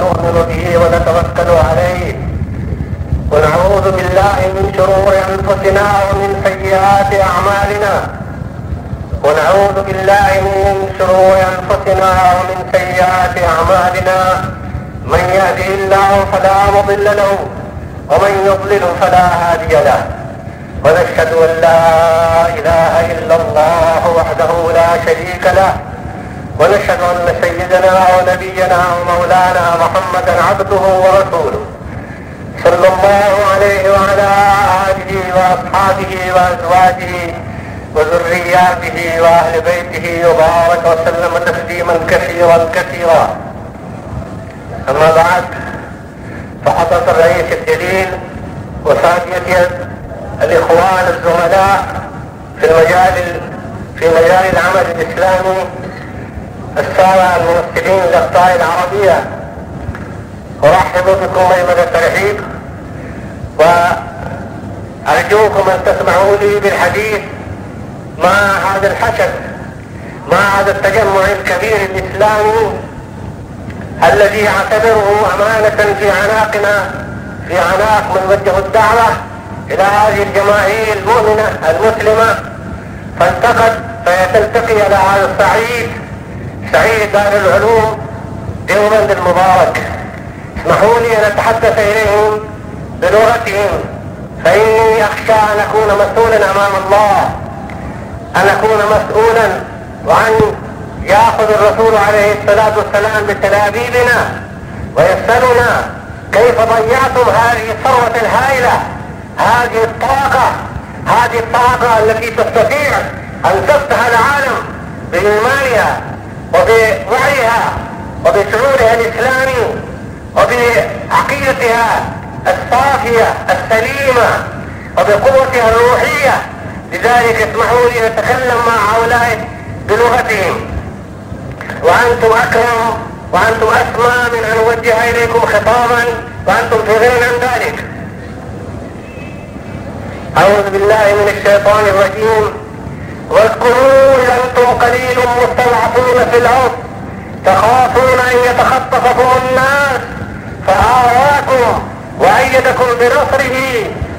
نؤمن به ونتوكل عليه ونعوذ بالله من شرور أنفسنا ومن سيئات أعمالنا ونعوذ بالله من شرور أنفسنا ومن سيئات أعمالنا من يهده الله فلا مضل له ومن يضلل فلا هادي له ونشهد أن لا إله إلا الله وحده لا شريك له ونشهد أن سيدنا ونبينا ومولانا محمدا عبده ورسوله. صلى الله عليه وعلى آله وأصحابه وأزواجه وذرياته وأهل بيته وبارك وسلم تسليما كثيرا كثيرا. أما بعد، فحضرة الرئيس الجليل وسادية الإخوان الزملاء في المجال، في مجال العمل الإسلامي السادة الممثلين للأقطاع العربية أرحب بكم أيمن الترحيب وأرجوكم أن تسمعوا لي بالحديث مع هذا الحشد، مع هذا التجمع الكبير الإسلامي الذي اعتبره أمانة في عناقنا في عناق من وجه الدعوة إلى هذه الجماهير المؤمنة المسلمة. فالتقت فيتلتقي على هذا الصعيد سعيد دار العلوم، ديوبند المبارك. اسمحوا لي أن أتحدث إليهم بلغتهم، فإني أخشى أن أكون مسؤولا أمام الله. أن أكون مسؤولا وأن يأخذ الرسول عليه الصلاة والسلام بتلابيبنا ويسألنا كيف ضيعتم هذه الثروة الهائلة، هذه الطاقة هذه الطاقة التي تستطيع أن تفتح العالم بإيمانها. وبوعيها وبشعورها الإسلامي وبعقيدتها الصافية، السليمة وبقوتها الروحية. لذلك اسمحوا لي أتكلم مع هؤلاء بلغتهم. وأنتم أكرم، وأنتم أسمى من أن أوجه إليكم خطابا، وأنتم في غنى عن ذلك. أعوذ بالله من الشيطان الرجيم. واذكروا إذا أنتم قليل مستضعفون في الأرض، تخافون أن يتخطفكم الناس، فآواكم وأيدكم بنصره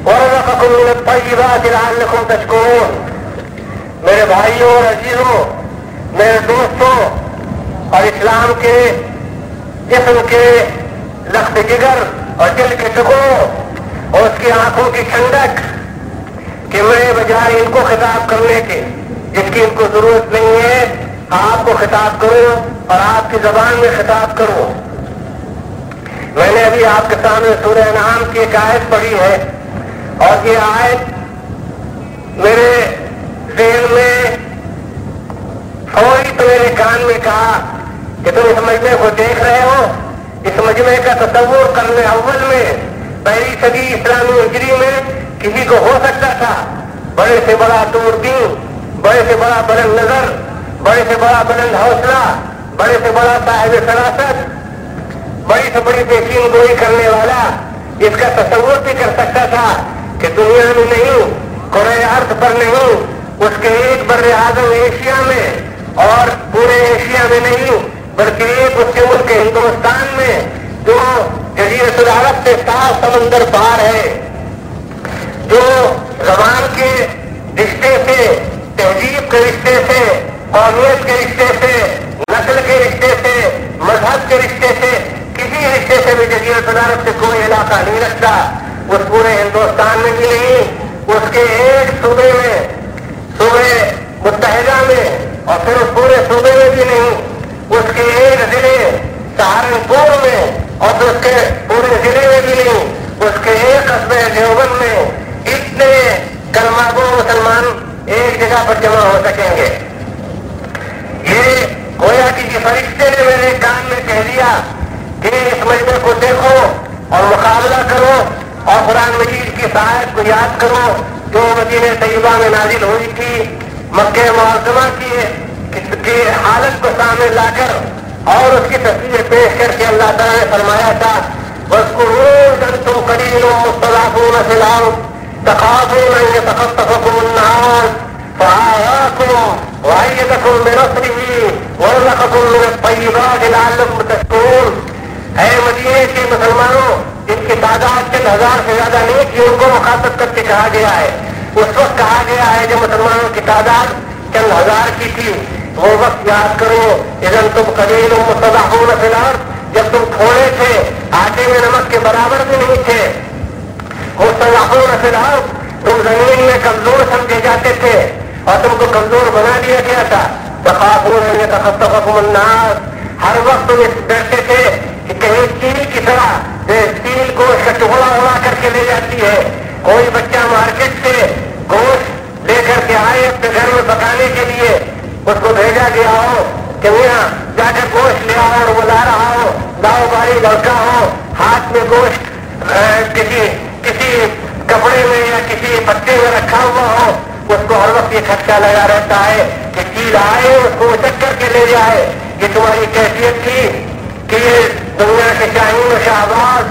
ورزقكم من الطيبات لعلكم تشكرون. میرے بھائیوں اور عزیزوں، میرے دوستوں، اور اسلام کے جسم کے لخت جگر اور دل کے ٹکڑوں اور اس کی آنکھوں کی ٹھنڈک کہ میں بجائے ان کو خطاب کرنے کے، جس کی ان کو ضرورت نہیں ہے، آپ کو خطاب کروں اور آپ کی زبان میں خطاب کروں۔ میں نے ابھی آپ کے سامنے سورہ نام کی ایک آیت پڑھی ہے اور یہ آیت میرے ذہن میں فوری تو میرے کان میں کہا کہ تم اس مجمے کو دیکھ رہے ہو۔ اس مجمے کا تصور کرنے اول میں پہلی صدی اسلامی کسی کو ہو سکتا تھا۔ بڑے سے بڑا دوربین بڑے سے بڑا بلند نظر، بڑے سے بڑا بلند حوصلہ، بڑے سے بڑا صاحب فراست بڑی سے بڑی پیشین گوئی کرنے والا اس کا تصور بھی کر سکتا تھا کہ دنیا میں نہیں، قرآن ارتھ پر نہیں، اس کے ایک بر اعظم ایشیا میں اور پورے ایشیا میں نہیں، بلکہ ایک اس کے ملک ہندوستان میں جو جزیرت العرب سے صاف سمندر پار ہے۔ جو زبان کے رشتے سے، تہذیب کے رشتے سے، قومیت کے رشتے سے، نسل کے رشتے سے، مذہب کے رشتے سے، کسی رشتے سے بھی جزیرت العرب سے کوئی علاقہ نہیں رکھتا اس پورے ہندوستان میں بھی نہیں، اس کے ایک صوبے میں، صوبے متحدہ میں، اور پھر اس پورے صوبے میں بھی نہیں، اس کے ایک ضلع، سہارنپور میں، اور اس کے پورے ضلع میں بھی نہیں، اس کے ایک قصبے دیوبند میں اتنے کلمہ گو مسلمان ایک جگہ پر جمع ہو سکیں گے۔ یہ گویا کسی فرشتے نے میرے کام میں کہہ دیا کہ اس مجمے کو دیکھو اور مقابلہ کرو اور قرآن مجید کی سہایت کو یاد کرو۔ جو مدینہ طیبہ میں نازل ہوئی تھی، مکہ معظمہ کی حالت کو سامنے لا کر اور اس کی تصویر پیش کر کے اللہ تعالیٰ نے فرمایا تھا بس کو روز تم قریب مستلافون فی الارض تخافون ان يتخطفكم النار فآواكم وأيدكم بنصره ورزقكم من الطيبات لعلكم تشكرون. اے مدینے کے مسلمانوں جن کی تعداد چند ہزار سے زیادہ نہیں تھی ان کو مخاطب کر کے کہا گیا ہے۔ اس وقت کہا گیا ہے جب مسلمانوں کی تعداد چند ہزار کی تھی، وہ وقت یاد کرو ادھر تم قبیل مستداخون فلار جب تم تھوڑے تھے، آٹے میں نمک کے برابر بھی نہیں تھے۔ مستداخون فلار تم زمین میں کمزور سمجھے جاتے تھے اور تم کو کمزور بنا دیا گیا تھا۔ الناس ہر وقت تم اس ڈرتے تھے کہ کہیں چیل کی طرح تیل کو ٹکڑا اڑا کر کے لے جاتی ہے۔ کوئی بچہ مارکیٹ سے گوشت لے کر کے آئے اپنے گھر میں پکانے کے لیے، اس کو بھیجا گیا ہو کہ میاں جا کر گوشت لے آؤ اور وہ لا رہا ہو لاؤ باری لڑکا ہو، ہاتھ میں گوشت کسی کسی کپڑے میں یا کسی پتے میں رکھا ہوا ہو، اس کو ہر وقت یہ خدشہ لگا رہتا ہے کہ چیز آئے، اس کو چک کر کے لے جائے۔ یہ تمہاری کیفیت تھی کہ یہ دنیا کے شاہین و شہباز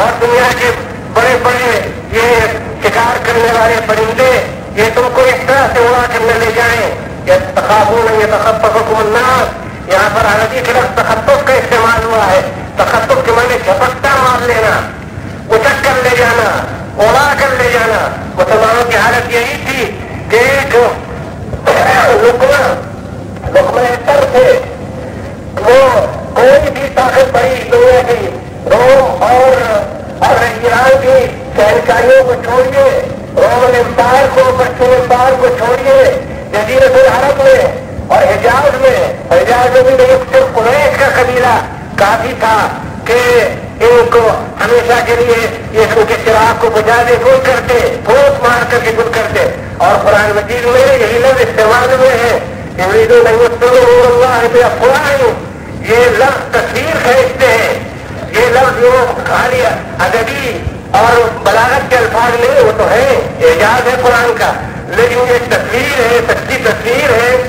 اور دنیا کے بڑے بڑے یہ شکار کرنے والے پرندے، یہ تم کو اس طرح سے اڑا کر نہ لے جائیں۔ یہ تخابون یہ تخت الناس یہاں پر عربی کے لفظ تخت کا استعمال ہوا ہے۔ تخت کے معنی جھپکتا مار لینا۔ اچک کر لے جانا اڑا کر لے جانا۔ مسلمانوں کی حالت یہی تھی کہ ایک رکنا رکنا تر تھے۔ وہ کوئی بھی طاقت بڑی دنیا کی، روم اور ایران کی شہنکاریوں کو چھوڑیے رومن امپائر کو پچھم امپائر کو چھوڑیے، جزیرت العرب میں اور حجاز میں۔ حجاز میں بھی صرف قریش کا قبیلہ کافی تھا کہ ان کو ہمیشہ کے لیے یہ ان کے چراغ کو بجا دے گل کرتے پھوٹ مار کر کے گل کرتے اور قرآن مجید میں یہی لفظ استعمال ہوئے ہیں۔ افواہ یہ لفظ تصویر خریدتے ہیں۔ یہ لفظ جو خالی ادبی اور بلاغت کے الفاظ نہیں وہ تو ہے، اعجاز ہے قرآن کا۔ لیکن یہ تصویر ہے، سچی تصویر ہے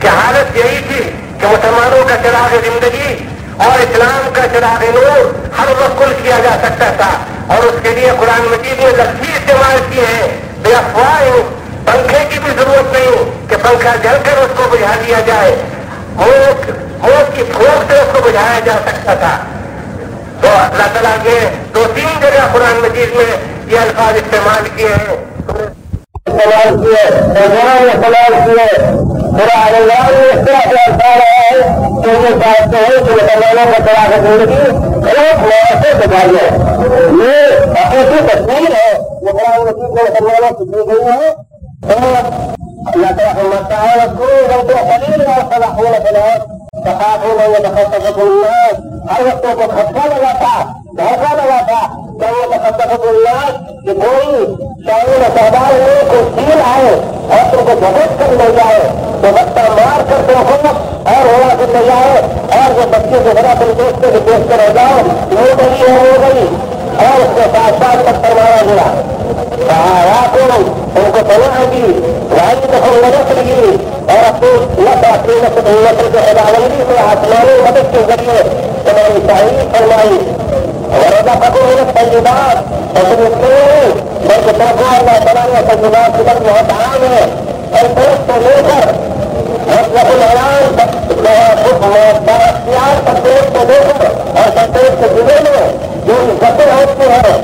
کہ حالت یہی تھی کہ مسلمانوں کا چراغ زندگی اور اسلام کا چراغ نور ہر وقت کل کیا جا سکتا تھا اور اس کے لیے قرآن مجید نے لفظی استعمال کیے ہیں بے افواہ پنکھے کی بھی ضرورت نہیں کہ پنکھا جل کر اس کو بجھا دیا جائے۔ موت موت کی پھوک سے اس کو بجھایا جا سکتا تھا۔ تو اللہ تعالیٰ کے دو تین جگہ قرآن مجید میں یہ الفاظ استعمال کیے ہیں۔ سوال کیے سوال کیے میرا اللہ نے اس طرح سے الفاظ ہے کہ یہ چاہتے ہیں کہ مسلمانوں کا طرح کی زندگی ایک نیا سے بتائیے یہ ایسی تصویر ہے جو قرآن مجید میں مسلمانوں کی دی گئی ہے اللہ تعالیٰ فرماتا ہے وَاذْكُرُوا رَبَّ قَلِيلًا وَصَلَحُونَ فِي تخافون ان يتخطفكم الناس ہر وقت کو خطرہ لگا تھا دھوکہ لگا تھا کہ وہ تخطفكم الناس کہ کوئی شاہین شہباز میں کوئی تیر آئے اور تم کو جگت کر لے جائے۔ تو وقت مار کر تم ہو اور ہوا کر لے جائے اور جو بچے کو بڑا تم دیکھتے کہ دیکھ کر رہ جاؤ۔ وہ گئی ہے وہ گئی اور اس کے ساتھ ساتھ پتھر مارا گیا۔ کہا تم ان کو بنا گی رائی دفعہ مدد لگی اور اپنی نسل اپنی نسل نسل کے خداوندی سے آسمانی مدد کے ذریعے تمہاری تعریف فرمائی۔ اور ایسا بلکہ اللہ تعالیٰ نے کی طرف بہت عام ہے اور کو لے کر مطلب اختیار سنتوش کو دے کر اور سنتوش کے ضلع میں جو عزتیں ہوتی ہیں،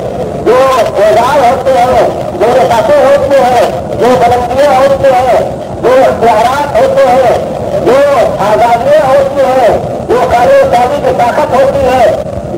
جو اعزاز ہوتے ہیں جو رساتے ہوتے ہیں جو بلندیاں ہوتے ہیں جو اختیارات ہوتے ہیں جو آزادیاں ہوتی ہیں جو کاری کی طاقت ہوتی ہے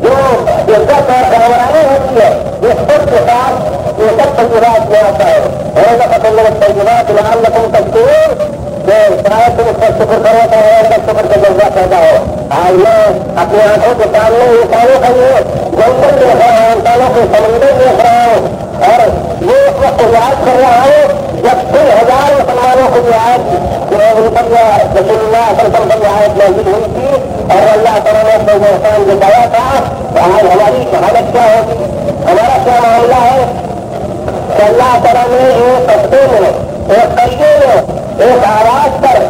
جو عزت اور ہوتی ہے یہ سب کے ساتھ یہ سب تجربات میں آتا ہے ایسا پسند تجربات لال لکھن تجربے کہ شاید تم اس پر شکر کرو تو ایسا شکر کا جذبہ پیدا ہو آج میں اپنی آنکھوں کے سامنے انسانوں کا یہ جنگل دیکھ رہا ہوں انسانوں کے سمندر دیکھ رہا ہوں اور یہ اس وقت یاد کر رہا ہوں جب تین ہزار مسلمانوں کو یہ آج ان پر رسول اللہ سلطن پر یہ آیت موجود ہوئی تھی اور اللہ تعالیٰ نے اپنے احسان جتایا تھا تو آج ہماری حالت کیا ہوگی؟ ہمارا کیا معاملہ ہے؟ کہ اللہ تعالیٰ نے ایک ہفتے میں، ایک قریبے میں، ایک آواز پر،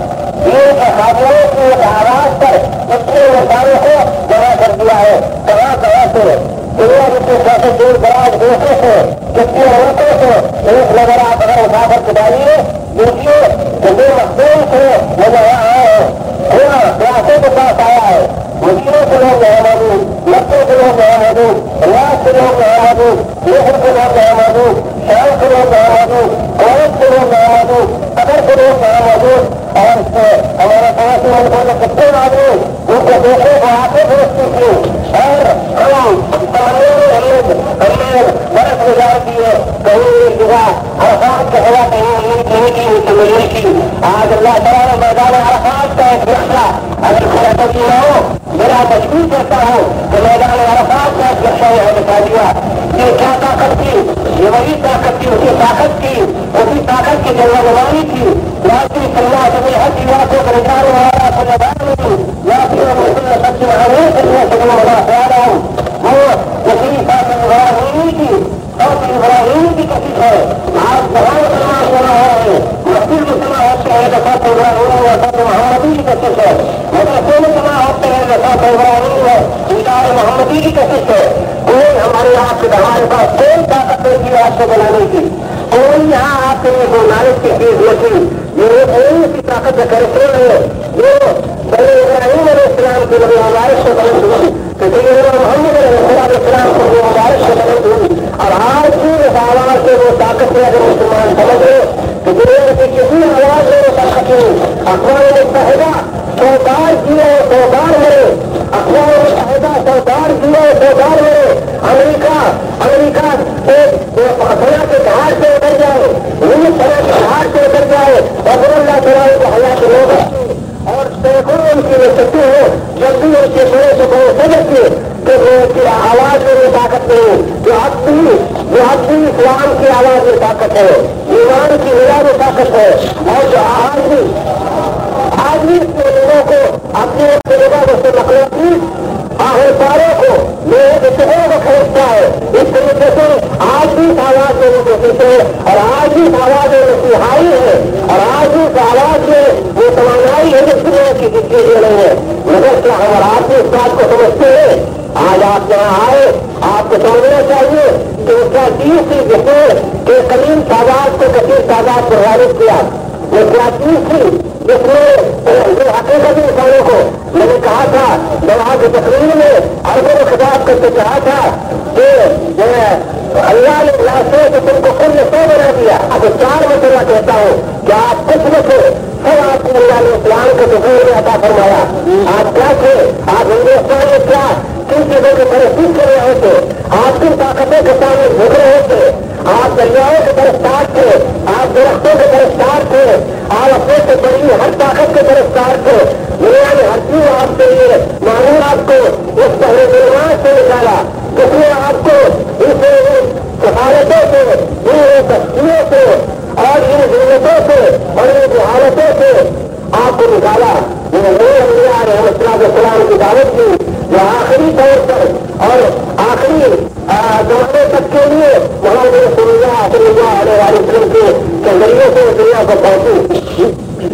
ایک خاتموں کی ایک آواز پر اتنے انسانوں کو جمع کر دیا ہے کہاں کہاں سے۔ دنیا کے کیسے دور دراز دیشوں سے کتنے ملکوں سے ایک نظر آپ اگر اٹھا کر چلائیے دیکھیے کہ جو مزدور سے وہ یہاں آئے ہیں۔ پورا کے پاس آیا ہے مجھے کلو محمد نبے کلو محمد لاکھ کلو محمد ایک کلو محمد چار کلو محمد پانچ کلو محمد اگر کلو محمد اور اس سے ہمارے پاس میں کو کتنے آدمی ان کو دیکھے وہ آتے دوستی کی اور ہم ہم برف گزار دیے کہیں جگہ عرفات کا ہوا کہیں کی سمجھنے کی آج اللہ تعالیٰ میدان عرفات کا ایک نقشہ اگر کھڑا کر نہ ہو میرا مجبور کرتا ہوں کہ میدان عرفات کا ایک نقشہ یہاں دکھا دیا یہ کیا طاقت تھی یہ وہی طاقت تھی اسی طاقت کی اسی طاقت کی جگہ نمانی تھی۔ راجی سلح سبھی ہر چیزوں کو پریشان ہوا سمجھا یا پھر مسلم سچ ہمیں سچ میں بڑا خیال ہوں وہ اسی بات ابراہیمی کی کی کشش ہے آپ بہت سماج ہو رہا ہے مسجد میں سما ہوتے ہیں تو سب ابراہیم اور سب محمدی کی کشش ہے مدرسے میں سما ہوتے ہیں تو سب ابراہیم ہے ادار محمدی کی کشش ہے کوئی ہمارے آپ کے ہمارے پاس کوئی طاقت نہیں کی آپ کو بنانے کی کوئی یہاں آپ کے لیے نالج کی چیز نہیں یہ کوئی سی طاقت کا کرتے ہے جو بڑے ابراہیم علیہ السلام کے لگے مبارک سے بلند ہوئی تو محمد علیہ السلام کو وہ مبارک سے بلند ہوئی اور آج بھی اس آواز سے وہ طاقت ہے اگر مسلمان سمجھ رہے تو دنیا کی کسی آواز میں وہ طاقت اخبار متحدہ سو بار جیو سو بار مرے۔ اخبار متحدہ سو بار جیو سو بار مرے۔ امریکہ امریکہ سنا کے گھاٹ سے اتر جائے۔ روس سنا کے گھاٹ سے اتر جائے۔ اور اللہ تعالیٰ کو حیا کے لوگ اور سینکڑوں ان کی سکتے ہو جب بھی ان کے بڑے سے بڑے سمجھ کے کہ آواز میں طاقت نہیں۔ جو اب بھی جو اب اسلام کی آواز میں طاقت ہے، ایمان کی میرا میں طاقت ہے۔ اور جو آج بھی آج بھی لوگوں کو اپنے اپنے لوگوں سے مخلوقی آہر پاروں کو میرے اتنے کو خریدتا ہے۔ اس طریقے سے آج بھی اس آواز میں کوشش ہے، اور آج بھی اس آواز میں مسیحائی ہے۔ اور آج بھی اس آواز میں وہ توانائی ہے جس دنیا کی دکھی دے رہی ہے۔ مگر کیا ہم آپ بھی اس بات کو سمجھتے ہیں؟ آج آپ یہاں آئے، آپ کو سمجھنا چاہیے کہ اس کا چیز تھی قدیم تعداد کو کثیر تعداد کو غالب کیا۔ وہ کیا چیز تھی جس نے جو حقیقت انسانوں کو۔ میں نے کہا تھا جب آپ کی تقریر میں اربوں کو خطاب کرتے کہا تھا کہ اللہ نے راستے سے تم کو کل سو بنا دیا۔ اب چار مرتبہ کہتا ہوں۔ کہ آپ کچھ نہ تھے؟ سب آپ کو اللہ نے اسلام کے تصویر میں عطا فرمایا۔ آپ کیا تھے؟ آپ ہندوستان میں کیا کن چیزوں کی پرستش کر رہے تھے۔ آپ کن طاقتوں کے سامنے جھک رہے تھے۔ آپ دریاؤں کے گرفتار تھے، آپ درختوں کے گرفتار تھے۔ آپ اپنے سے بڑی ہر طاقت کے گرفتار تھے۔ دنیا میں ہر چیز آپ کے لیے معلوم آپ کو اس پہلے نرمان سے نکالا۔ جس نے آپ کو اس سفارتوں سے ان تشکیلوں سے اور ان ضرورتوں سے، اور ان جہالتوں سے آپ کو نکالا۔ السلام کی دعوت کی۔ جو آخری طور پر اور آخری زمانے تک کے لیے محمد رسول اللہ صلی اللہ علیہ وسلم کے ذریعے سے دنیا کو پہنچی۔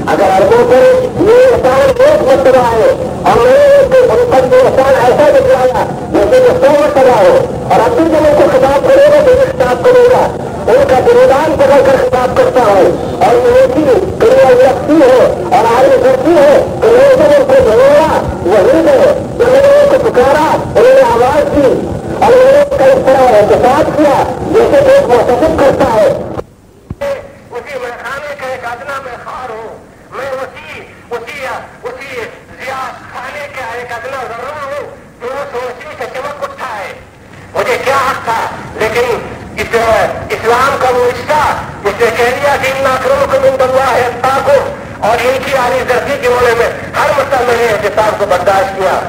اگر اربوں پر یہ احسان ایک مرتبہ ہے اور میں نے ان پر یہ احسان ایسا دکھلایا جیسے کہ سو مرتبہ ہو اور اب بھی جب ان کو خطاب کرے گا، تو خطاب کرے گا۔ ان کا گرودان پکڑ کر خطاب کرتا ہوں۔ اور یہ ایسی کڑیا رکھتی ہے اور آگے کرتی ہے۔ کہ لوگوں کو جھوڑا وہی ہے۔ جو انہوں نے آواز دی اور انہوں نے کا اس طرح احتساب کیا، جیسے ایک محتسب کرتا ہے۔ اسی میں خار ہوں۔ میں اسی اسی اسی ضیا کھانے کا ایک ادنا ذرا ہوں۔ جو اس سے چمک اٹھا ہے۔ مجھے کیا حق تھا؟ لیکن اس اسلام کا وہ رشتہ، اس نے کہہ دیا کہ ان ناکروں کو من اللہ ہے کو اور ان کی عالی درجی کے ہونے میں ہر مسئلہ میں نے احتساب کو برداشت کیا۔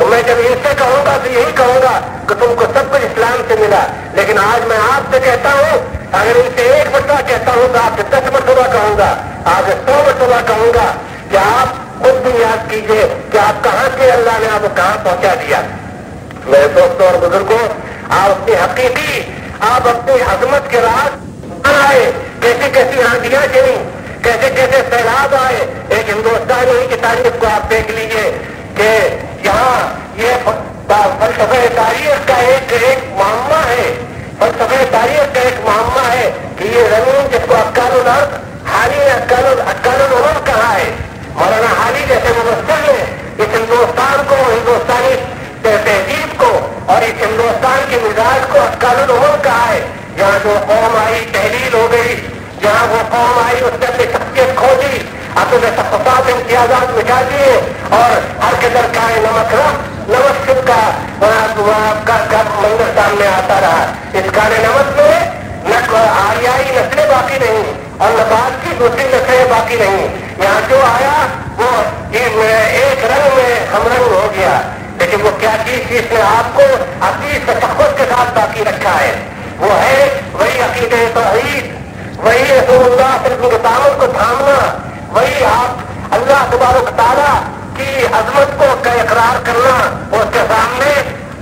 تو میں جب ان سے کہوں گا تو یہی کہوں گا کہ تم کو سب کچھ اسلام سے ملا۔ لیکن آج میں آپ سے کہتا ہوں، اگر ان سے ایک مرتبہ کہتا ہوں تو آپ سے دس مرتبہ کہوں گا۔ آپ سے سو مرتبہ کہوں گا کہ آپ خود بھی یاد کیجیے کہ آپ کہاں سے اللہ نے آپ کو کہاں پہنچا دیا۔ میرے دوستوں اور بزرگوں، آپ اپنی حقیقی، آپ اپنی عظمت کے راز آئے۔ کیسی کیسی آندیاں چلی کیسے کیسے سیلاب آئے۔ ایک ہندوستانی کی تاریخ کو آپ دیکھ لیجیے۔ کہ یہاں یہ فلسفہ تاریخ کا ایک ایک معمہ ہے۔ فلسفہ تاریخ کا ایک معمہ ہے۔ کہ یہ زمین جس کو اکال الارض حالی اکال اکال العمر کہا ہے۔ مولانا حالی جیسے مبصر نے اس ہندوستان کو، ہندوستانی تہذیب کو اور اس ہندوستان کے مزاج کو اکال العمر کہا ہے۔ جہاں جو قوم آئی تحلیل ہو گئی، جہاں وہ قوم آئی اس نے اپنی شخصیت کھو دی۔ اپنے تفصات امتیازات مٹا دیے اور ہر قدر کا نمک رکھ نمک سب کا منظر سامنے آتا رہا۔ اس کالے نمک میں نہ آریائی نسلیں باقی نہیں اور نہ بعد کی دوسری نسلیں باقی نہیں۔ یہاں جو آیا وہ ایک رنگ میں ہم رنگ ہو گیا۔ لیکن وہ کیا چیز تھی اس نے آپ کو اپنی تشخص کے ساتھ باقی رکھا ہے؟ وہ ہے وہی عقید توحید، وہی رسول اللہ صرف تعمل کو تھامنا۔ وہی آپ اللہ تبارک تعالیٰ کی عظمت کو اقرار کرنا اس کے سامنے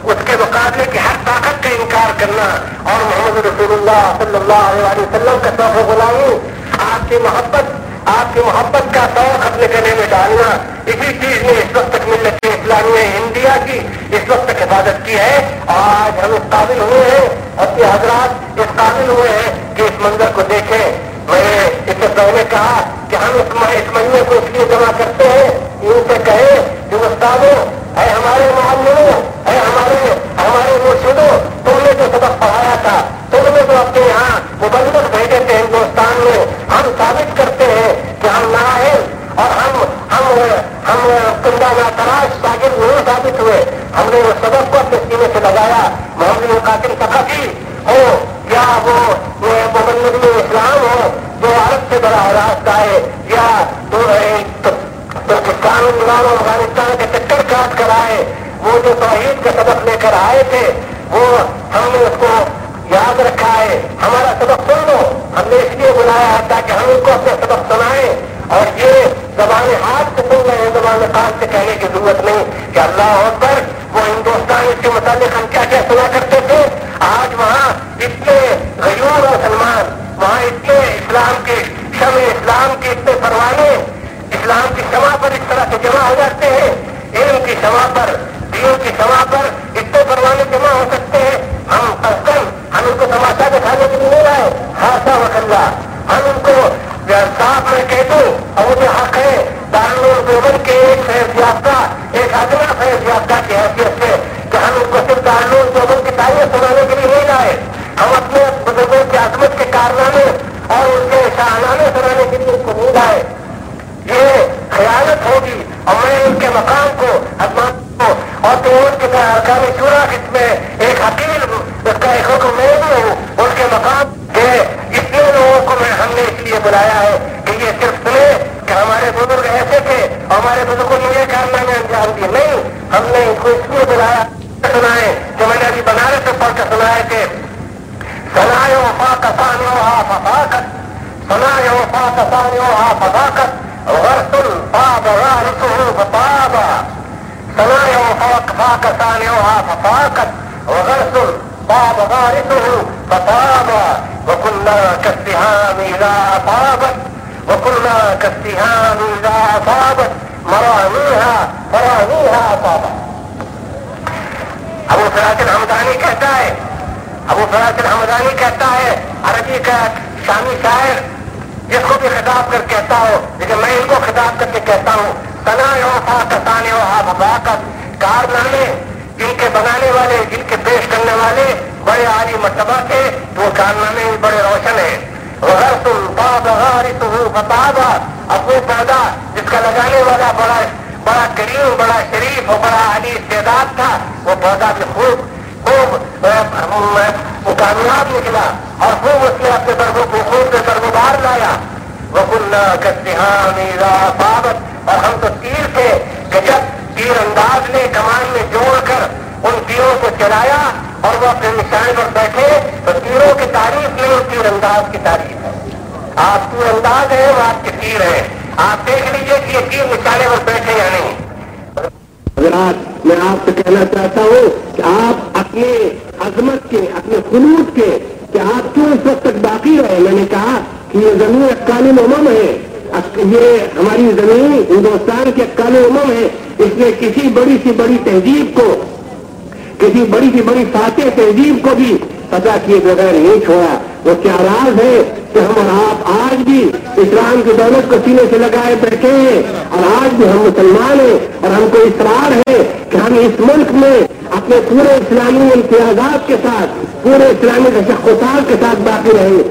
اس کے مقابلے کی ہر طاقت کا انکار کرنا اور محمد رسول اللہ صلی اللہ علیہ وسلم کا توف غلامی، آپ کی محبت، آپ کی محبت کا شوق اپنے گلے میں ڈالنا، اسی چیز نے اس وقت تک ملت اسلامیہ انڈیا کی اس وقت تک حفاظت کی ہے۔ اور آج ہم اس قابل ہوئے ہیں اپنے حضرات اس قابل ہوئے ہیں کہ اس منظر کو دیکھیں۔ میں اس سے پہلے کہا کہ ہم اس مہینے کو اس لیے جمع کرتے ہیں ان سے کہے کہ استادوں اے ہمارے معلوموں اے ہمارے ہمارے مرشدوں تم نے جو سبق پڑھایا تھا، تم نے جو اپنے یہاں مبلغ بھیجے تھے ہندوستان میں، ہم ثابت کرتے ہیں کہ ہم نائل اور ہم ہم ہم کنڈا نا تراش شاگرد نہیں ثابت ہوئے۔ ہم نے وہ سبق کو اپنے سینے سے لگایا۔ محمد القاسم سفی ہو یا وہ مبلغ اسلام ہو جو عرب سے بڑا راستہ ہے۔ یا پاکستان افغانستان کے چکر کاٹ کر آئے۔ وہ جو توحید کا سبق لے کر آئے تھے، وہ ہم نے اس کو یاد رکھا ہے۔ ہمارا سبق سن لو۔ ہم نے اس لیے بلایا ہے تاکہ ہم ان کو اپنا سبق سنائیں۔ اور یہ زبان ہاتھ سے سن رہے ہیں، زبان کان سے کہنے کی ضرورت نہیں کہ اللہ ہو کر وہ ہندوستان اس کے متعلق ہم کیا کیا سنا کرتے تھے؟ آج وہاں اتنے غیور اور سلمان وہاں اتنے اسلام کے شم اسلام کے اتنے پروانے اسلام کی سما پر اس طرح سے جمع ہو جاتے ہیں۔ علم کی سما پر، دین کی سما پر اتنے پروانے جمع ہو سکتے ہیں۔ ہم کسٹم ہم ان کو تماشا دکھانے کے لیے نہیں رہے ہاسا وکلا ہم ان کو صاف میں کہہ دوں۔ اور مجھے حق ہے دارال دیوبند کے ایک فیض یافتہ، ایک ادنا فیض یافتہ کی حیثیت سے کہ ہم ان کو صرف دارال دیوبند کی تعریف سنانے کے لیے نہیں لائے ہم اپنے بزرگوں کی عظمت کے کارنامے اور ان کے شاہنامے سنانے کے لیے ان کو نہیں لائے یہ خیالت ہوگی۔ اور میں ان کے مقام کو، حکمت کو اور تو ان کے ارکان چورا جس میں ایک حقیل اس کا ایک حکم میں بھی ہوں۔ ان کے مقام کے اتنے لوگوں کو میں ہم نے اس لیے بلایا ہے کہ یہ صرف سنے کہ ہمارے بزرگ ایسے تھے اور ہمارے بزرگوں نے یہ کارنامے انجام دیے۔ نہیں، ہم نے ان کو اس لیے بلایا سنائے جو میں نے ابھی بنارس سے پڑھ کر سنائے تھے سنائے وفا کسان ہا ففاقت سنائے وفا کسان ہا ففاقت غرسل باب غارسه بطابا سنائے وفا کسان ہا ففاقت وغرسل طاب غارسه فطاب. وكنا كالسهام إذا أصابت، وكنا كالسهام إذا أصابت، مراميها مراميها أصابت. ابو فراج الحمدانی کہتا ہے ابو فراج الحمدانی کہتا ہے، عربی کا شامی شاعر جس کو بھی خطاب کر کہتا ہو لیکن میں ان کو خطاب کر کے کہتا ہوں تنا فا کارنامے جن کے بنانے والے جن کے پیش کرنے والے بڑے عالی مرتبہ کے وہ کارنامے بڑے روشن ہیں۔ بتابا ابو پودا جس کا لگانے والا بڑا بڑا کریم، بڑا شریف اور بڑا عالی استعداد تھا، وہ پودا بھی خوب خوب کامیاب نکلا اور خوب اس نے اپنے برگوں کو خوب سے لایا۔ وہ کل میرا بابت اور ہم تو تیر تھے کہ جب تیر انداز نے کمان میں جوڑ کر ان تیروں کو چلایا اور وہ اپنے نشان پر بیٹھے، تو تیروں کی تعریف نہیں تیر انداز کی تعریف ہے۔ آپ تیر انداز ہے وہ آپ کے تیر ہے آپ دیکھ لیجیے کہ یہ تیر نشانے پر بیٹھے یا نہیں۔ حضرات، میں آپ سے کہنا چاہتا ہوں کہ آپ اپنے عظمت کے، اپنے خلوط کے کہ آپ کیوں اس وقت تک باقی رہے؟ میں نے کہا کہ یہ زمین اکالی امم ہے۔ یہ ہماری زمین ہندوستان کے اکالی امم ہے۔ اس نے کسی بڑی سی بڑی تہذیب کو، کسی بڑی سی بڑی فاتح تہذیب کو بھی پتا کیے بغیر نہیں چھوڑا۔ وہ کیا راز ہے کہ ہم اور آپ آج بھی اسلام کی دولت کو سینے سے لگائے بیٹھے ہیں اور آج بھی ہم مسلمان ہیں اور ہم کو اصرار ہے کہ ہم اس ملک میں اپنے پورے اسلامی امتیازات کے ساتھ، پورے اسلامی تشخصات کے ساتھ باقی رہے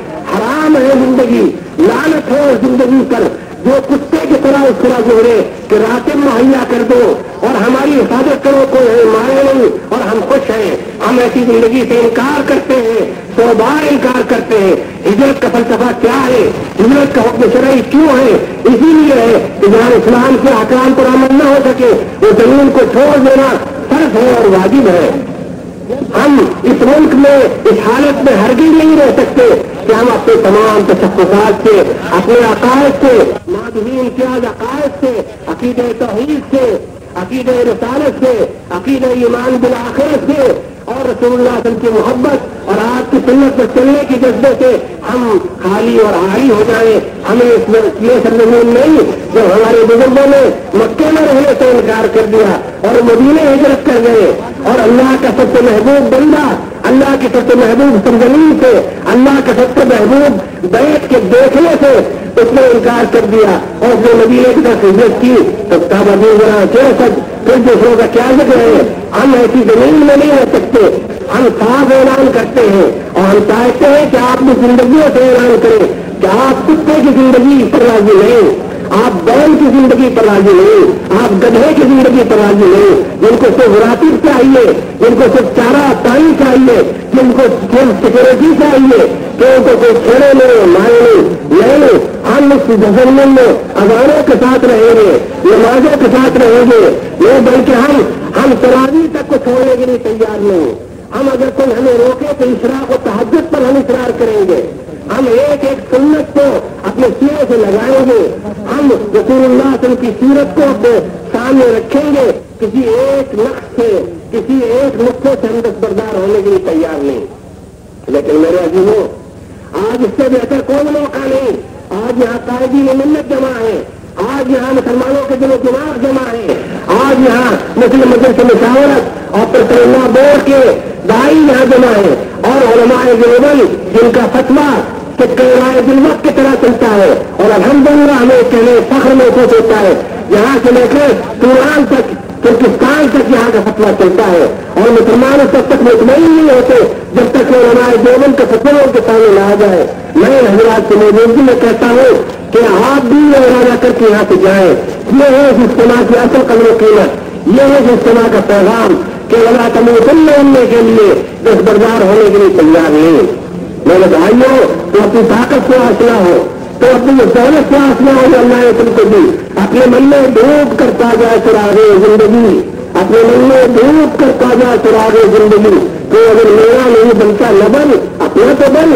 حرام ہے زندگی لالت ہے زندگی پر جو کتے کی طرح اس طرح جوڑے کہ راتیں مہیا کر دو اور ہماری حفاظت کرو، کوئی ہے مارے نہیں اور ہم خوش ہیں۔ ہم ایسی زندگی سے انکار کرتے ہیں سو بار انکار کرتے ہیں۔ ہجرت کا فلسفہ کیا ہے؟ ہجرت کا حکم شرعی کیوں ہے؟ اسی لیے ہے کہ جہاں اسلام کے احکام پر عمل نہ ہو سکے، وہ زمین کو چھوڑ دینا فرض ہے اور واجب ہے۔ ہم اس ملک میں، اس حالت میں ہرگز نہیں رہ سکتے۔ کہ ہم اپنے تمام تشخصات سے، اپنے عقائد سے مادی امتیاز عقائد سے عقید توحید سے عقید رسالت سے عقید ایمان بالآخرت سے، اور رسول اللہ علیہ وسلم کی محبت اور آپ کی سنت پر چلنے کی جذبے سے ہم خالی اور حالی ہو جائیں۔ ہمیں اس میں یہ سرزمین نہیں جو ہمارے بزرگوں نے مکے میں رہنے سے انکار کر دیا اور مدینے ہجرت کر گئے۔ اور اللہ کا سب سے محبوب بندہ اللہ کی سب سے محبوب سرزمین سے، اللہ کا سب سے محبوب بیٹھ کے دیکھنے سے اس نے انکار کر دیا اور جو مدینے کی طرف ہجرت کی، تو تب ابھی ذرا چھ سک پھر دوسروں کا کیا ذکر ہے؟ ہم ایسی زمین میں نہیں رہ سکتے، ہم صاف اعلان کرتے ہیں اور ہم چاہتے ہیں کہ آپ نے زندگیوں سے اعلان کریں کہ آپ کتے کی زندگی پر راضی نہیں، آپ بیل کی زندگی پر راضی نہیں، آپ گدھے کی زندگی پر راضی نہیں۔ جن کو صرف راتب چاہیے، جن کو صرف چارہ پانی چاہیے جن کو سیکورٹی چاہیے۔ کہ ان کو کوئی چھوڑے نہیں مارے نہیں نہیں ہم اس زمین میں اذانوں کے ساتھ رہیں گے، نمازوں کے ساتھ رہیں گے۔ نہیں بلکہ ہم ہم تراوی تک کو چھوڑنے کے لیے تیار نہیں۔ ہم اگر کوئی ہمیں روکے تو اشراق و تحجت پر ہم اشرار کریں گے۔ ہم ایک ایک سنت کو اپنے سیرے سے لگائیں گے۔ ہم رسول اللہ وسلم کی سیرت کو اپنے سامنے رکھیں گے۔ کسی ایک نقص سے کسی ایک نقطے سے ہم دستبردار ہونے کے لیے تیار نہیں لیکن میرے عزیزوں آج اس سے بہتر کوئی موقع نہیں آج یہاں قائدین ملت جمع ہے آج یہاں مسلمانوں کے دل و دماغ جمع ہے آج یہاں مسلم مدد سے مشاورت اور پرسلنا بورڈ کے دائی یہاں جمع ہے اور علماء دیوبند جن کا فتوا کہ رائے دل وقت کی طرح چلتا ہے اور الحمدللہ ہمیں کہنے فخر محسوس ہوتا ہے یہاں سے لے کر توران تک ترکستان تک یہاں کا فتوا چلتا ہے۔ اور مسلمان اس تک مطمئن نہیں ہوتے جب تک کہ ہمارے دیوبند کے فتوا کے سامنے نہ آ جائے۔ میں حضرات کی موجودگی میں کہتا ہوں کہ آپ بھی یہ ارادہ کر کے یہاں سے جائیں۔ یہ ہے اس اجتماع کی اصل قدر و قیمت۔ یہ ہے اس اجتماع کا پیغام کہ اللہ تمہیں اننے کے لیے دس بردار ہونے کے لیے تیار نہیں میرے بھائیوں، تو اپنی طاقت سے حاصلہ ہو، تو اپنی دولت سے حاصلہ ہو، اللہ نے تم کو دی۔ اپنے من میں ڈوب کر جائے چراغے زندگی، اپنے من میں ڈوب کرتا جائے چراغے زندگی۔ تو اگر میرا نہیں بنتا، نہ بن، اپنا تو بن۔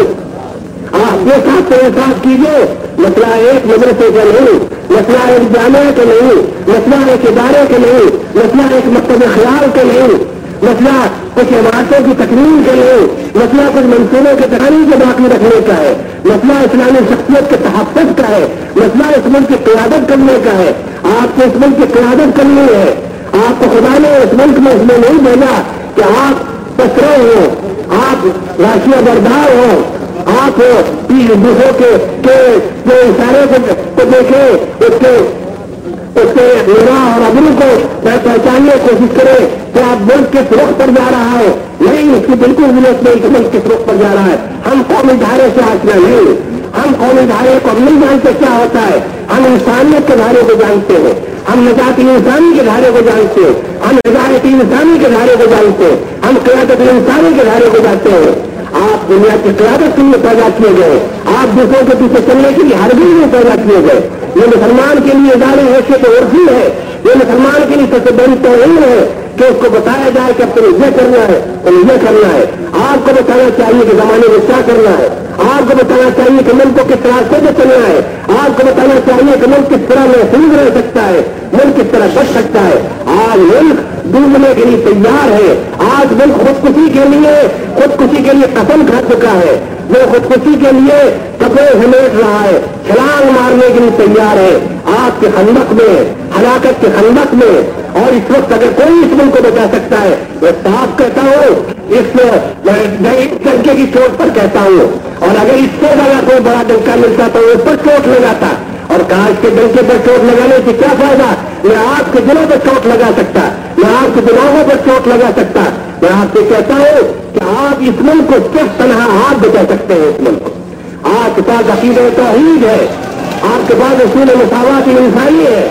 آپ یہ ساتھ احساس کیجیے مسئلہ ایک مدرسے کا نہیں، مسئلہ ایک جامعہ کا نہیں، مسئلہ ایک ادارے کا نہیں، مسئلہ ایک مکتب خیال کا نہیں۔ مسئلہ کچھ عمارتوں کی تکمیل کے لیے، مسئلہ کچھ منصوبوں کے تقریب کے باقی رکھنے کا ہے، مسئلہ اسلامی شخصیت کے تحفظ کا ہے، مسئلہ اس ملک کی قیادت کرنے کا ہے۔ آپ کو اس ملک کی قیادت کرنی ہے۔ آپ کو خدا نے اس ملک میں اس میں نہیں بھیجا کہ آپ پسرے ہو آپ راشیا بردار ہو آپ دوسروں کے اشارے کو دیکھیں، اس کے اس کے نگاہ اور ابرو کو پہچاننے کی کوشش کرے کہ آپ ملک کے فروخت پر جا رہا ہے، نہیں، اس کی بالکل ضرورت نہیں کہ ملک کے فروخت پر جا رہا ہے۔ ہم قومی دھارے سے حاصل نہیں ہم قومی دھارے کو نہیں جانتے کیا ہوتا ہے۔ ہم انسانیت کے دھارے کو جانتے ہیں۔ ہم نجات انسانی کے دھارے کو جانتے ہیں۔ ہم نجات انسانی کے دھارے کو جانتے ہیں۔ ہم قیادت انسانی کے دھارے کو جانتے ہیں۔ آپ دنیا کی قیادت کے لیے پیدا کیے گئے۔ آپ دوسروں کے پیچھے چلنے کے لیے ہر بھی پیدا کیے گئے۔ یہ مسلمان کے لیے ادارے حیثیت عرفی ہے یہ مسلمان کے لیے سب سے بڑی توہین ہے کہ اس کو بتایا جائے کہ اب تمہیں یہ کرنا ہے، تمہیں یہ کرنا ہے۔ آپ کو بتانا چاہیے کہ زمانے میں کیا کرنا ہے۔ آپ کو بتانا چاہیے کہ ملک کو کس طرح سے چلنا ہے۔ آپ کو بتانا چاہیے کہ ملک کس طرح محفوظ رہ سکتا ہے۔ ملک کس طرح بچ سکتا ہے۔ آج ملک ڈوبنے کے لیے تیار ہے۔ آج ملک خودکشی کے لیے، خودکشی کے لیے قسم کھا چکا ہے۔ وہ خودکشی کے لیے کپڑے سمیٹ رہا ہے چھلانگ مارنے کے لیے تیار ہے۔ آپ کے خندق میں، ہلاکت کے خندق میں۔ اور اس وقت اگر کوئی اس ملک کو بچا سکتا ہے میں صاف کہتا ہوں اس ڈنکے کی چوٹ پر کہتا ہوں۔ اور اگر اس سے زیادہ کوئی بڑا ڈنکا ملتا تو اس پر چوٹ لگاتا۔ اور کاج کے ڈنکے پر چوٹ لگانے سے کیا فائدہ؟ میں آپ کے دلوں پر چوٹ لگا سکتا۔ میں آپ کے دماغوں پر چوٹ لگا سکتا۔ میں آپ سے کہتا ہوں کہ آپ اس ملک کو کس طرح ہاتھ بچا سکتے ہیں، اس ملک کو؟ آپ کے پاس عقید توحید ہے، آپ کے پاس اصول مساوات انسائی ہے۔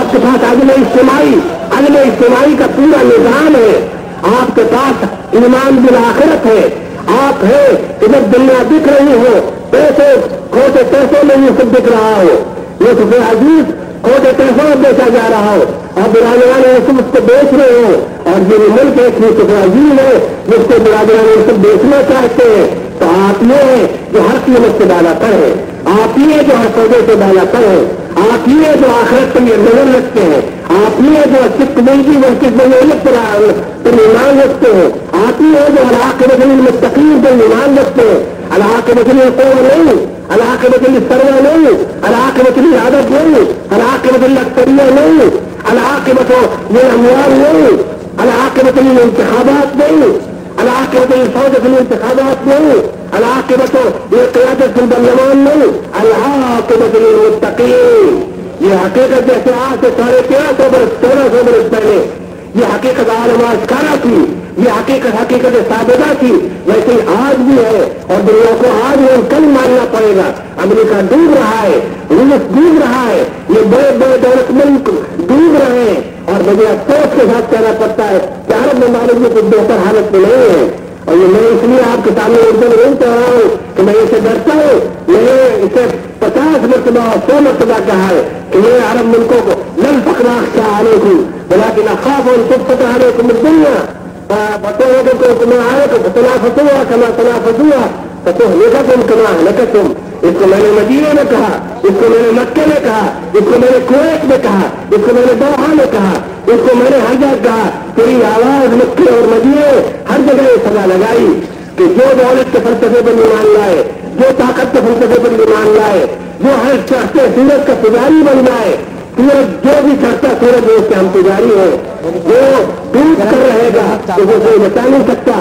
آپ کے پاس عدم اجتماعی عدم اجتماعی کا پورا نظام ہے۔ آپ کے پاس ایمان بالآخرت ہے۔ آپ ہے کہ جب دنیا دکھ رہی ہو، پیسے کھوٹے پیسوں میں یہ سب دکھ رہا ہو۔ یہ سب عزیز کھوٹے پیسوں میں بیچا جا رہا ہو۔ اور برادران سب اس کو بیچ رہے ہو۔ اور یہ ملک ایک یوسف عزیز ہے، جس کو برادران سب بیچنا چاہتے ہیں۔ تو آپ یہ ہے جو ہر قیمت سے ڈالا کرے آپ یہ جو ہر سودے سے ڈالا کرے آپ یہ جو آخرت پر یہ نظر رکھتے ہیں، آپ یہ جو چک ملکی وہ کس بنیاد پر ایمان رکھتے ہیں، آپ یہ جو اللہ کے بدل میں تقریر پر ایمان رکھتے ہیں اللہ کے بدل کو نہیں اللہ کے بدل سروا نہیں اللہ کے بدل عادت نہیں اللہ کے بدل اختریہ نہیں اللہ کے بتو یہ اموال نہیں اللہ کے بدل انتخابات نہیں اللہ کے بدل فوج انتخابات نہیں اللہ کے یہ البرلمان نہیں اللہ کے بدل متقین یہ حقیقت جیسے آج سے ساڑھے تیرہ سو برس تیرہ سو برس پہلے یہ حقیقت عالم آشکارا تھی یہ حقیقت حقیقت ثابتہ تھی ویسے آج بھی ہے، اور دنیا کو آج بھی کل ماننا پڑے گا. امریکہ ڈوب رہا ہے، روس ڈوب رہا ہے، یہ بڑے بڑے دولت ملک ڈوب رہے ہیں. اور مجھے افسوس کے ساتھ کہنا پڑتا ہے کہ عرب ممالک میں کچھ بہتر حالت میں نہیں ہے۔ اور یہ میں اس لیے آپ کے سامنے اردو میں نہیں کہہ رہا ہوں کہ میں اسے ڈرتا ہوں۔ میں نے اسے پچاس مرتبہ اور سو مرتبہ کہا ہے کہ یہ عرب ملکوں کو لن پکڑا کیا آنے کی بلا کہ نقاب اور سب پتہ آنے کو مل دنیا بطور کو میں آئے تو تنا فتوا کما تنا فتوا تو ہمیشہ تم کما ہے تم اس کو میں نے مدینے میں کہا اس کو میں نے مکے میں کہا اس کو میں نے کویت میں کہا اس کو میں نے دوحہ میں کہا اس کو میں نے ہر جگہ کہا۔ تیری آواز مکے اور مدینے ہر جگہ یہ سزا لگائی کہ جو دولت کے فلسفے پر ایمان لائے جو طاقت کے فلسفے پر ایمان لائے جو ہر چاہتے سورج کا پجاری بن جائے سورج جو بھی چڑھتا سورج اس کے ہم پجاری ہو وہ ٹوٹ کر رہے گا تو وہ کوئی بچا نہیں سکتا۔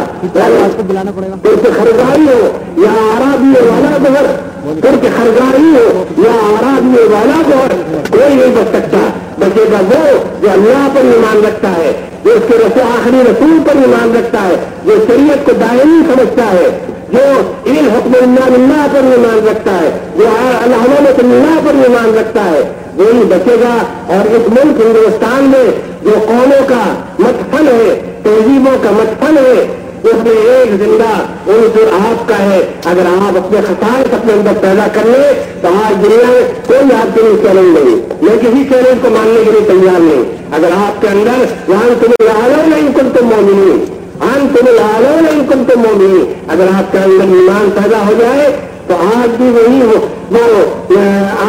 خریداری ہو یا آرابی والا گھر پھر کے خریداری ہو یا آرابی والا گھر کوئی نہیں بچ سکتا۔ بچے گا وہ جو اللہ پر ایمان رکھتا ہے، جو اس کے رسول آخری رسول پر ایمان رکھتا ہے، جو شریعت کو دائمی سمجھتا ہے، جو ان حکم اللہ اللہ پر ایمان رکھتا ہے، جو اللہ اللہ پر ایمان رکھتا ہے، وہی بچے گا۔ اور اس ملک ہندوستان میں جو قوموں کا متفن ہے، تہذیبوں کا متفن ہے اس میں ایک زندہ عنصر آپ کا ہے، اگر آپ اپنے خسائش اپنے اندر پیدا کر لیں، تو آج دنیا میں کوئی آپ کے لیے چیلنج نہیں۔ میں کسی چیلنج کو ماننے کے لیے تیار نہیں۔ اگر آپ کے اندر وہاں تمہیں لالو نہیں کل تم مومنی آن تمہیں لالو نہیں کل تم مومنی اگر آپ کے اندر ایمان پیدا ہو جائے، تو آج بھی وہی ہو۔ وہ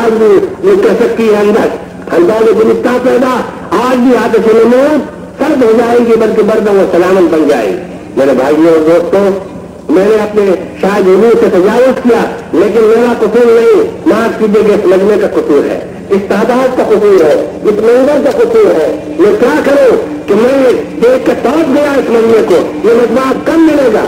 آج بھی یہ کہہ سکتی ہے اندر۔ انداز گلتا پیدا، آج بھی آتے چلے میں سرد ہو جائے گی، بلکہ برد و سلامت بن جائے گی۔ میرے بھائیوں اور دوستوں، میں نے اپنے شاید عمر سے تجاوز کیا، لیکن میرا قصور نہیں معاف کیجیے گا اس لگنے کا قصور ہے، اس تعداد کا قصور ہے، اس منظر کا قصور ہے۔ میں کیا کروں کہ میں دیکھ کے توڑ گیا اس مجمے کو، یہ مجموعہ کم ملے گا؟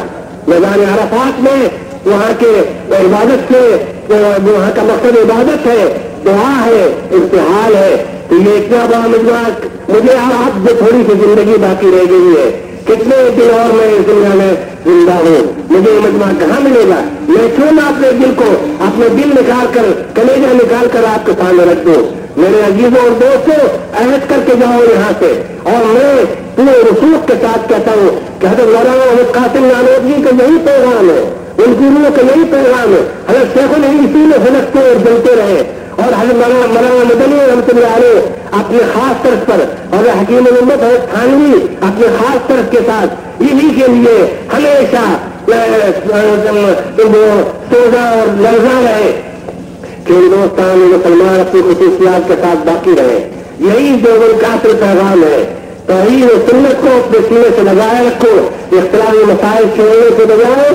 میدان عرفات میں، وہاں کے عبادت سے وہاں کا مقصد عبادت ہے، دعا ہے امتحال ہے۔ تو یہ اتنا بڑا مجموعہ مجھے آپ جو تھوڑی سی زندگی باقی رہ گئی ہے۔ کتنے دن اور میں اس دنیا میں زندہ ہوں؟ مجھے یہ مجموعہ کہاں ملے گا؟ میں کیوں نہ اپنے دل کو، اپنے دل نکال کر، کلیجہ نکال کر آپ کے سامنے رکھ دوں؟ میرے عزیزوں اور دوستوں، عہد کر کے جاؤ یہاں سے۔ اور میں پورے رسوخ کے ساتھ کہتا ہوں کہ حضرت مولانا محمد قاسم نانوت جی کا یہی پیغام ہے۔ ان کی روح کا یہی پیغام ہے۔ حضرت شیخ نے اسی میں ہلکتے اور جلتے رہے۔ اور حضرت مولانا مدنی رحمت اللہ علیہ اپنے خاص طرز پر اور حکیم محمد حضرت خانوی اپنے خاص طرز کے ساتھ انہی کے لیے ہمیشہ سوزا اور لرزا رہے کہ ہندوستان مسلمان اپنی خصوصیات کے ساتھ باقی رہے۔ یہی جو کا اصل پیغام ہے توحید و سنت کو اپنے سینے سے لگائے رکھو اختلافی مسائل چھوڑنے سے بجائے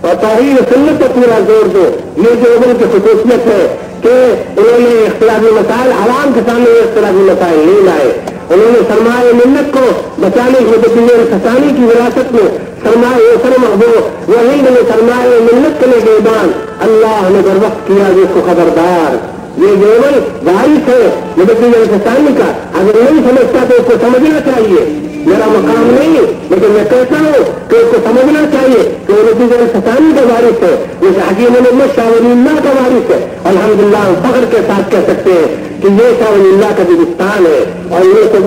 اور توحید و سنت کو پورا زور دو۔ یہ جو ان کی خصوصیت ہے کہ انہوں نے اختلافی مسائل عوام کے سامنے اختلافی مسائل نہیں لائے۔ انہوں نے سرمایہ منت کو بچانے کی مدد کسانی کی وراثت میں سرمایہ سرم ہو وہی نے سرمایہ منت کرنے کے بعد اللہ نے بر وقت کیا جس کو خبردار۔ یہ جو وارث ہے، مدد کسانی کا، اگر نہیں سمجھتا تو اس کو سمجھنا چاہیے۔ میرا مقام نہیں لیکن میں کہتا ہوں کہ اس کو سمجھنا چاہیے کہ وہ نتیجہ فسانی کا وارث ہے جیسے حکیم محمد شاہ ولی اللہ کا وارث ہے۔ الحمد للہ ہم فخر کے ساتھ کہہ سکتے ہیں کہ یہ شاہ ولی اللہ کا دلستان ہے اور یہ سب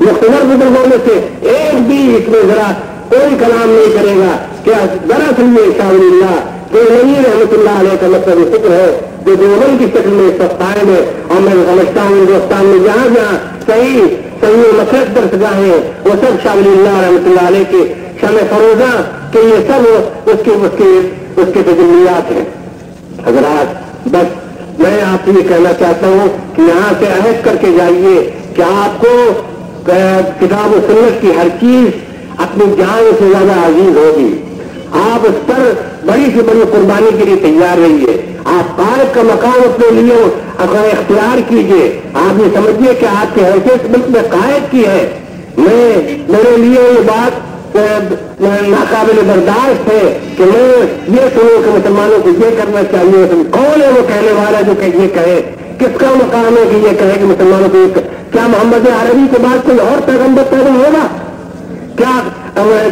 مختلف بزرگوں میں سے ایک بھی اس میں ذرا کوئی کلام نہیں کرے گا کہ دراصل یہ شاہ ولی اللہ کوئی نہیں رحمت اللہ علیہ کا مطلب فکر ہے، جو دیوبند کی شکل میں اس وقت قائم ہے۔ اور میں سمجھتا ہوں ہندوستان میں جہاں جہاں صحیح صحیح مسرت درس گاہیں وہ سب شاہ ولی اللہ رحمۃ اللہ علیہ کے شام فروزہ کہ یہ سب اس کے اس کے اس کے تجلیات ہیں۔ حضرات بس میں آپ سے یہ کہنا چاہتا ہوں کہ یہاں سے عہد کر کے جائیے کہ آپ کو کتاب و سنت کی ہر چیز اپنی جان سے زیادہ عزیز ہوگی۔ آپ اس پر بڑی سے بڑی قربانی کے لیے تیار رہیے۔ آپ قائد کا مقام اپنے لیے اگر اختیار کیجیے۔ آپ یہ سمجھیے کہ آپ کی حیثیت ملک میں قائد کی ہے۔ میں، میرے لیے یہ بات ناقابل برداشت ہے کہ میں یہ سنوں کہ مسلمانوں کو یہ کرنا چاہیے۔ کون ہے وہ کہنے والا جو کہ یہ کہے؟ کس کا مقام ہے کہ یہ کہے کہ مسلمانوں کو کیا محمد عربی کے بعد کوئی اور پیغمبر پیدا ہوگا؟ کیا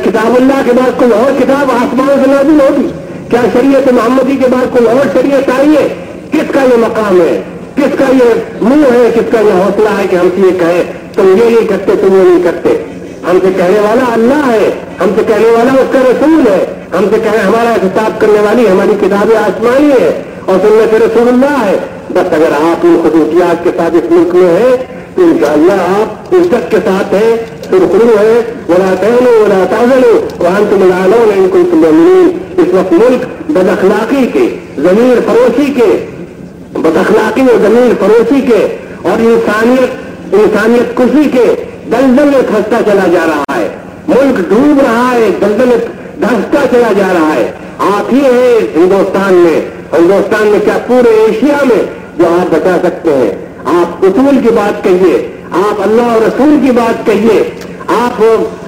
کتاب اللہ کے بعد کوئی اور کتاب آسمان سے نازل ہوگی؟ کیا شریعت محمدی کے بعد کوئی اور شریعت آئیے کس کا یہ مقام ہے؟ کس کا یہ منہ ہے؟ کس کا یہ حوصلہ ہے کہ ہم سے یہ کہے تم یہ نہیں کرتے، تم یہ نہیں کرتے۔ ہم سے کہنے والا اللہ ہے، ہم سے کہنے والا اس کا رسول ہے۔ ہم سے کہنے، ہمارا حساب کرنے والی ہماری کتابیں آسمانی ہے اور سننے سے رسول اللہ ہے۔ بس اگر آپ ان خصوصیات کے ساتھ اس ملک میں ہیں، تو ان شاء اللہ آپ عزت کے ساتھ ہیں۔ سرخرو ہے ولا تہلو ولا تازلو وہاں تم لالو ان کو اس وقت ملک بد اخلاقی کے زمین فروشی کے بد اخلاقی اور زمین فروشی کے اور انسانیت انسانیت کشی کے دلدل میں کھنستا چلا جا رہا ہے. ملک ڈوب رہا ہے دلدل میں دھستا چلا جا رہا ہے. آپ ہی ہیں ہندوستان میں. ہندوستان میں کیا پورے ایشیا میں؟ جو آپ بتا سکتے ہیں. آپ اصول کی بات کہیے. آپ اللہ اور رسول کی بات کہیے، آپ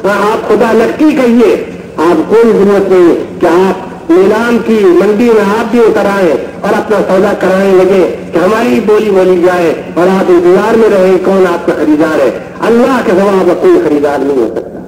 آپ خدا لکی کہیے۔ آپ کوئی ضرورت نہیں کہ آپ نیلام کی منڈی میں آپ بھی اتر آئے اور اپنا سودا کرانے لگے کہ ہماری بولی بولی جائے اور آپ انتظار میں رہے کون آپ کا خریدار ہے۔ اللہ کے سوا آپ کا کوئی خریدار نہیں ہو سکتا۔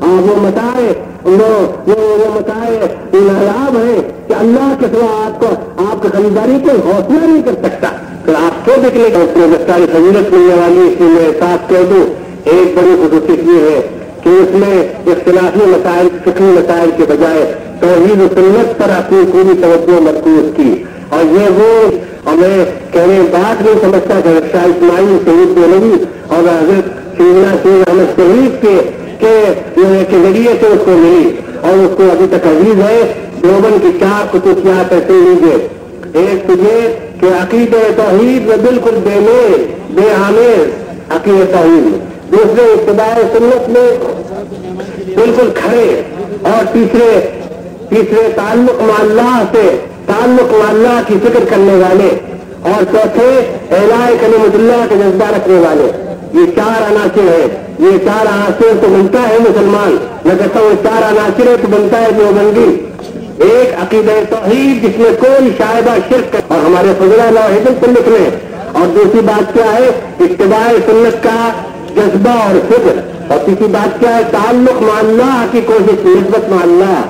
آپ وہ متائے وہ متائے لاب ہے کہ اللہ کے سوا آپ کو، آپ کی خریداری کوئی حوصلہ نہیں کر سکتا۔ پھر آپ کیوں نکلے گا اس میں سہولت ملنے والی اس میں میں ساتھ کہہ دوں ایک بڑی خصوصیت یہ ہے کہ اس میں اختلافی مسائل، فکری مسائل کے بجائے توحید سنت پر اپنی پوری توجہ مرکوز کی۔ اور یہ وہ ہمیں کہنے بات نہیں سمجھتا کہ شاہ اسماعیل شہید نبی اور حضرت سیدنا سید احمد شہید کے کے ذریعے سے اس کو ملی اور اس کو ابھی تک عزیز ہے۔ دیوبند کی چار خصوصیات ایسے لیجیے ایک تجھے کہ عقید توحید میں بالکل بے میر بے آمیر عقید توحید۔ دوسرے ابتداء سنت میں بالکل کھڑے۔ اور تیسرے تیسرے تعلق اللہ سے، تعلق اللہ کی فکر کرنے والے۔ اور چوتھے اعلائے کلمت اللہ کا جذبہ رکھنے والے۔ یہ چار عناصر ہیں۔ یہ چار عناصر تو بنتا ہے مسلمان۔ میں کہتا ہوں چار عناصر تو بنتا ہے جو بندی ایک عقید توحید جس میں کوئی شاہدہ شرک اور ہمارے فضلہ اللہ سے لکھنے اور دوسری بات کیا ہے؟ اتباع سنت کا جذبہ اور فکر اور تیسری بات کیا ہے؟ تعلق اللہ کی کوشش، نسبت اللہ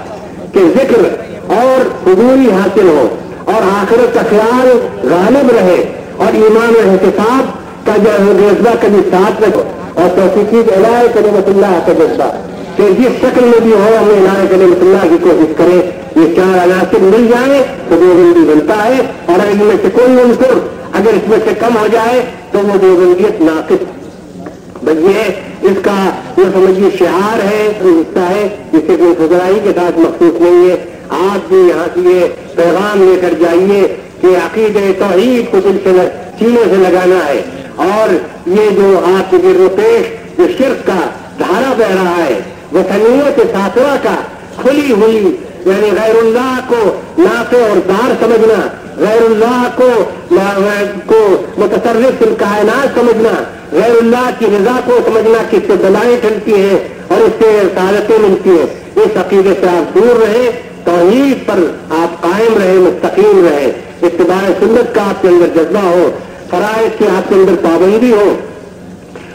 کہ ذکر اور حضوری حاصل ہو اور آخرت کا خیال غالب رہے اور ایمان احتساب کا جو جذبہ کبھی ساتھ رکھو اور توفیقی علاج کلیمت اللہ کا جذبہ۔ کہ جس شکل میں بھی ہو، ہمیں علاج کلیمت اللہ کی کوشش کرے، یہ چار عناصر مل جائے تو دو بندی بنتا ہے اور ان میں سے کوئی عنصر اگر اس میں سے کم ہو جائے تو وہ دو بندیت ناقص یہ اس کا یہ سمجھیے شعار ہے حصہ ہے جسے کوئی خزرائی کے ساتھ مخصوص نہیں ہے۔ آپ بھی یہاں سے یہ پیغام لے کر جائیے کہ عقید توحید کو دل سے چیلوں سے لگانا ہے۔ اور یہ جو آپ کے پیش، جو شرک کا دھارا بہ رہا ہے وہ سنیت ساتوا کا کھلی ہوئی یعنی غیر اللہ کو نافع اور دار سمجھنا، غیر اللہ کو کو متصرف کائنات سمجھنا، غیر اللہ کی رضا کو سمجھنا کہ اس سے دلائیں ٹھنڈتی ہیں اور اس سے سہارتیں ملتی ہیں۔ اس عقیدے سے آپ دور رہے توحید پر آپ قائم رہے مستقیم رہے اتباع سنت کا آپ کے اندر جذبہ ہو، فرائض کی آپ کے اندر پابندی ہو،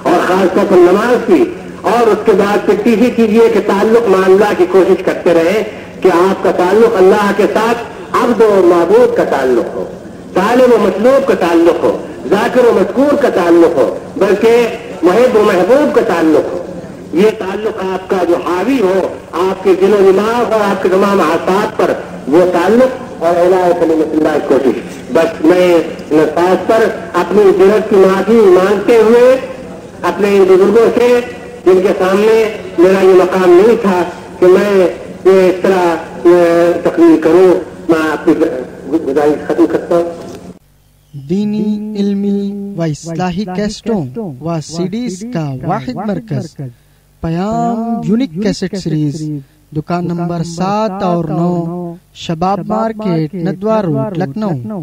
اور خاص طور پر نماز کی اور اس کے بعد پھر تیسری چیز یہ کہ تعلق معاملہ کی کوشش کرتے رہے کہ آپ کا تعلق اللہ کے ساتھ عبد و معبود کا تعلق ہو طالب و مطلوب کا تعلق ہو، ذاکر و مذکور کا تعلق ہو، بلکہ محب و محبوب کا تعلق ہو۔ یہ تعلق آپ کا جو حاوی ہو، آپ کے دل و دماغ اور آپ کے تمام احساس پر وہ تعلق اور اللہ کوشش۔ بس میں نفاذ پر اپنی جرت کی معافی مانگتے ہوئے اپنے ان بزرگوں سے جن کے سامنے میرا یہ مقام نہیں تھا کہ میں یہ اس طرح تقریر کروں، میں اپنی گزارش ختم کرتا ہوں۔ دینی علمی و اصلاحی کیسٹوں و سیڈیز کا واحد مرکز۔ پیام یونک کیسٹ سیریز، دکان نمبر سات اور نو، شباب مارکیٹ ندوار روڈ، لکھنؤ۔